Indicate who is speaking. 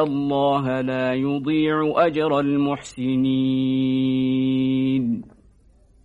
Speaker 1: الله لا يضيع أجر المحسنين